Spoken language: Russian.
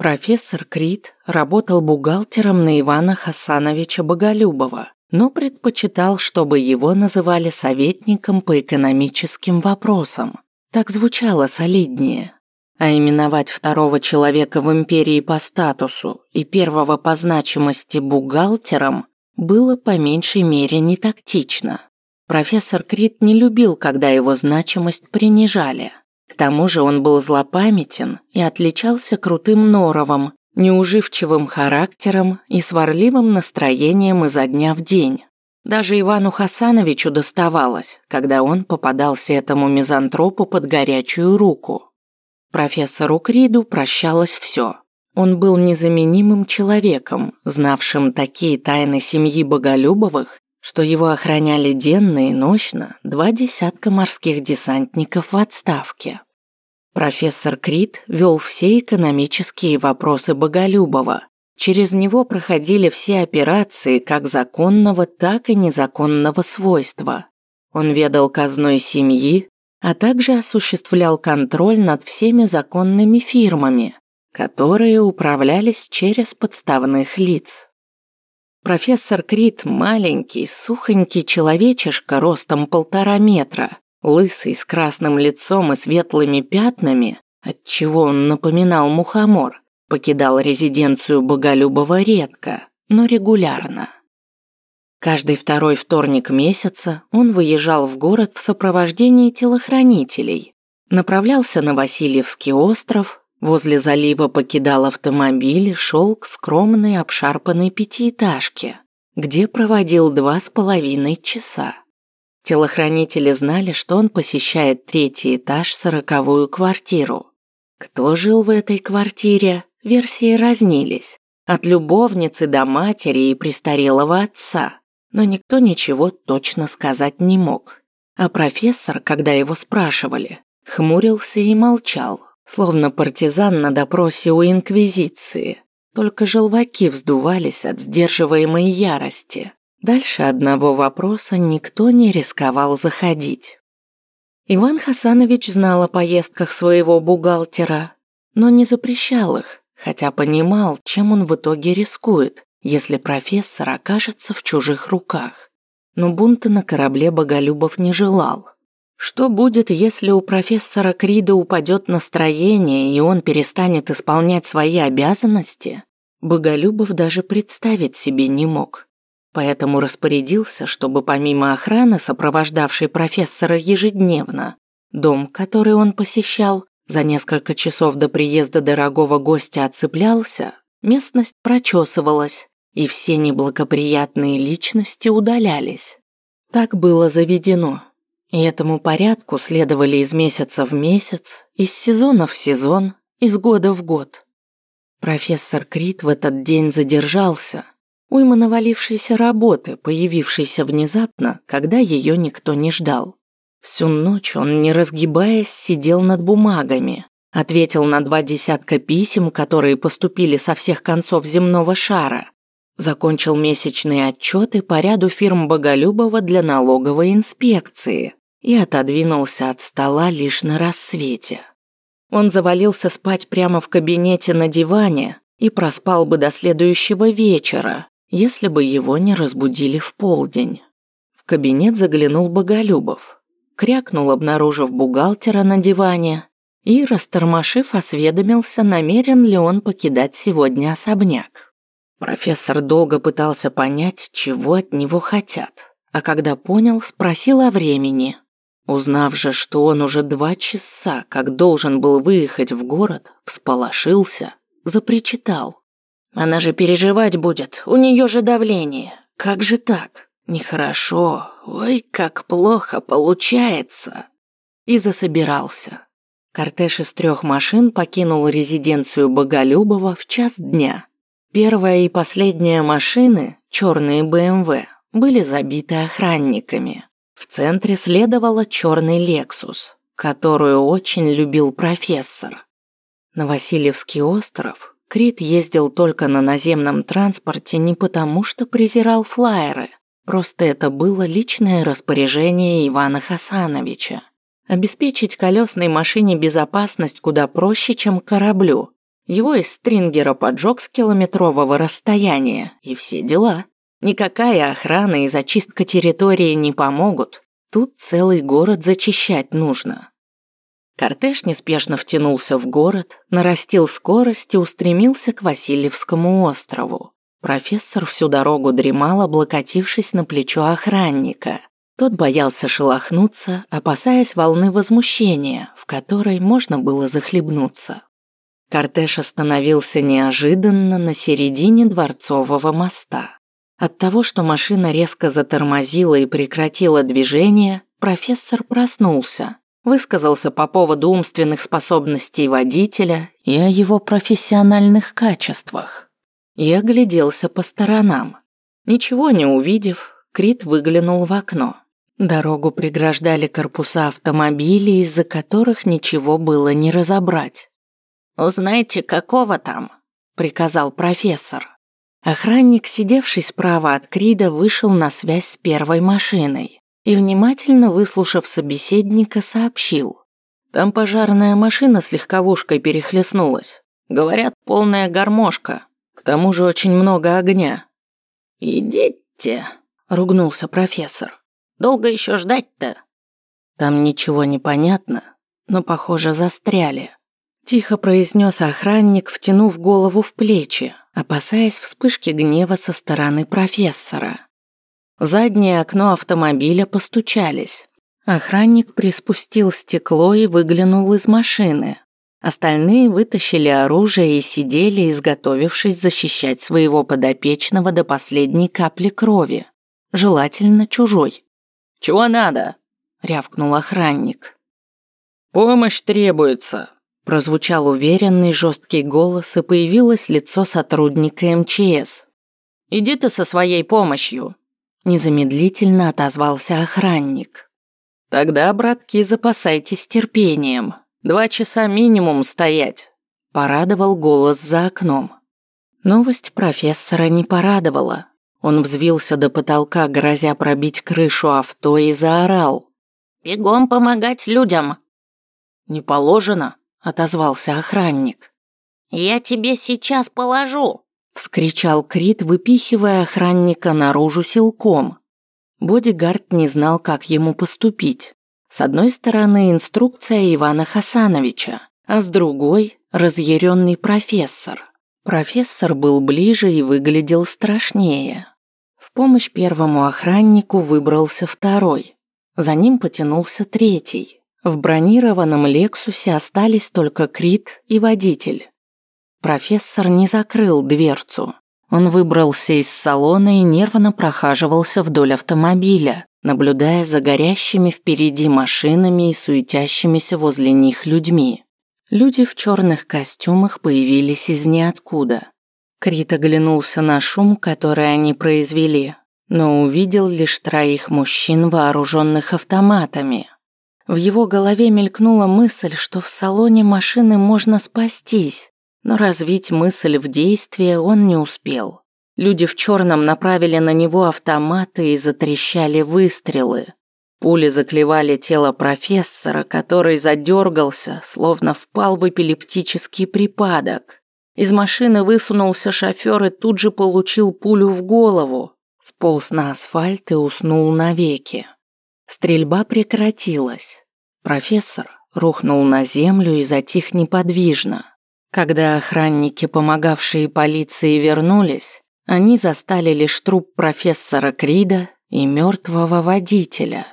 Профессор Крит работал бухгалтером на Ивана Хасановича Боголюбова, но предпочитал, чтобы его называли советником по экономическим вопросам. Так звучало солиднее. А именовать второго человека в империи по статусу и первого по значимости бухгалтером было по меньшей мере не тактично. Профессор Крит не любил, когда его значимость принижали. К тому же он был злопамятен и отличался крутым норовом, неуживчивым характером и сварливым настроением изо дня в день. Даже Ивану Хасановичу доставалось, когда он попадался этому мизантропу под горячую руку. Профессору Криду прощалось все. Он был незаменимым человеком, знавшим такие тайны семьи Боголюбовых, что его охраняли денно и ночно два десятка морских десантников в отставке. Профессор Крит вел все экономические вопросы Боголюбова. Через него проходили все операции как законного, так и незаконного свойства. Он ведал казной семьи, а также осуществлял контроль над всеми законными фирмами, которые управлялись через подставных лиц. Профессор Крит – маленький, сухонький человечишка ростом полтора метра, лысый, с красным лицом и светлыми пятнами, отчего он напоминал мухомор, покидал резиденцию Боголюбова редко, но регулярно. Каждый второй вторник месяца он выезжал в город в сопровождении телохранителей, направлялся на Васильевский остров, Возле залива покидал автомобиль и шел к скромной обшарпанной пятиэтажке, где проводил два с половиной часа. Телохранители знали, что он посещает третий этаж, сороковую квартиру. Кто жил в этой квартире, версии разнились. От любовницы до матери и престарелого отца. Но никто ничего точно сказать не мог. А профессор, когда его спрашивали, хмурился и молчал, словно партизан на допросе у Инквизиции. Только желваки вздувались от сдерживаемой ярости. Дальше одного вопроса никто не рисковал заходить. Иван Хасанович знал о поездках своего бухгалтера, но не запрещал их, хотя понимал, чем он в итоге рискует, если профессор окажется в чужих руках. Но бунта на корабле Боголюбов не желал. Что будет, если у профессора Крида упадет настроение, и он перестанет исполнять свои обязанности? Боголюбов даже представить себе не мог. Поэтому распорядился, чтобы помимо охраны, сопровождавшей профессора ежедневно, дом, который он посещал, за несколько часов до приезда дорогого гостя отцеплялся, местность прочесывалась, и все неблагоприятные личности удалялись. Так было заведено. И этому порядку следовали из месяца в месяц, из сезона в сезон, из года в год. Профессор Крит в этот день задержался. Уйма навалившейся работы, появившейся внезапно, когда ее никто не ждал. Всю ночь он, не разгибаясь, сидел над бумагами, ответил на два десятка писем, которые поступили со всех концов земного шара, закончил месячные отчеты по ряду фирм Боголюбова для налоговой инспекции, и отодвинулся от стола лишь на рассвете. Он завалился спать прямо в кабинете на диване и проспал бы до следующего вечера, если бы его не разбудили в полдень. В кабинет заглянул Боголюбов, крякнул, обнаружив бухгалтера на диване, и, растормошив, осведомился, намерен ли он покидать сегодня особняк. Профессор долго пытался понять, чего от него хотят, а когда понял, спросил о времени. Узнав же, что он уже два часа, как должен был выехать в город, всполошился, запричитал. «Она же переживать будет, у нее же давление. Как же так? Нехорошо, ой, как плохо получается!» И засобирался. Кортеж из трех машин покинул резиденцию Боголюбова в час дня. Первая и последняя машины, черные БМВ, были забиты охранниками. В центре следовала черный Лексус, которую очень любил профессор. На Васильевский остров Крит ездил только на наземном транспорте не потому, что презирал флайеры. Просто это было личное распоряжение Ивана Хасановича. Обеспечить колесной машине безопасность куда проще, чем кораблю. Его из стрингера поджег с километрового расстояния, и все дела. Никакая охрана и зачистка территории не помогут. Тут целый город зачищать нужно. Кортеж неспешно втянулся в город, нарастил скорость и устремился к Васильевскому острову. Профессор всю дорогу дремал, облокотившись на плечо охранника. Тот боялся шелохнуться, опасаясь волны возмущения, в которой можно было захлебнуться. Кортеж остановился неожиданно на середине Дворцового моста. От того, что машина резко затормозила и прекратила движение, профессор проснулся, высказался по поводу умственных способностей водителя и о его профессиональных качествах. И огляделся по сторонам. Ничего не увидев, Крит выглянул в окно. Дорогу преграждали корпуса автомобилей, из-за которых ничего было не разобрать. «Узнайте, какого там?» – приказал профессор. Охранник, сидевший справа от Крида, вышел на связь с первой машиной и, внимательно выслушав собеседника, сообщил. «Там пожарная машина с легковушкой перехлестнулась. Говорят, полная гармошка. К тому же очень много огня». «Идите», – ругнулся профессор. Долго еще ждать-то?» Там ничего не понятно, но, похоже, застряли. Тихо произнес охранник, втянув голову в плечи, опасаясь вспышки гнева со стороны профессора. В заднее окно автомобиля постучались. Охранник приспустил стекло и выглянул из машины. Остальные вытащили оружие и сидели, изготовившись защищать своего подопечного до последней капли крови, желательно чужой. «Чего надо?» – рявкнул охранник. «Помощь требуется», – прозвучал уверенный жесткий голос и появилось лицо сотрудника МЧС. «Иди ты со своей помощью», – незамедлительно отозвался охранник. «Тогда, братки, запасайтесь терпением. Два часа минимум стоять», – порадовал голос за окном. Новость профессора не порадовала. Он взвился до потолка, грозя пробить крышу авто и заорал. «Бегом помогать людям!» «Не положено», — отозвался охранник. «Я тебе сейчас положу!» — вскричал Крит, выпихивая охранника наружу силком. Бодигард не знал, как ему поступить. С одной стороны инструкция Ивана Хасановича, а с другой – разъяренный профессор. Профессор был ближе и выглядел страшнее. В помощь первому охраннику выбрался второй. За ним потянулся третий. В бронированном «Лексусе» остались только Крит и водитель. Профессор не закрыл дверцу. Он выбрался из салона и нервно прохаживался вдоль автомобиля, наблюдая за горящими впереди машинами и суетящимися возле них людьми. Люди в черных костюмах появились из ниоткуда. Крит оглянулся на шум, который они произвели, но увидел лишь троих мужчин, вооруженных автоматами. В его голове мелькнула мысль, что в салоне машины можно спастись, но развить мысль в действие он не успел. Люди в черном направили на него автоматы и затрещали выстрелы. Пули заклевали тело профессора, который задергался, словно впал в эпилептический припадок. Из машины высунулся шофер и тут же получил пулю в голову. Сполз на асфальт и уснул навеки. Стрельба прекратилась. Профессор рухнул на землю и затих неподвижно. Когда охранники, помогавшие полиции, вернулись, они застали лишь труп профессора Крида и мертвого водителя.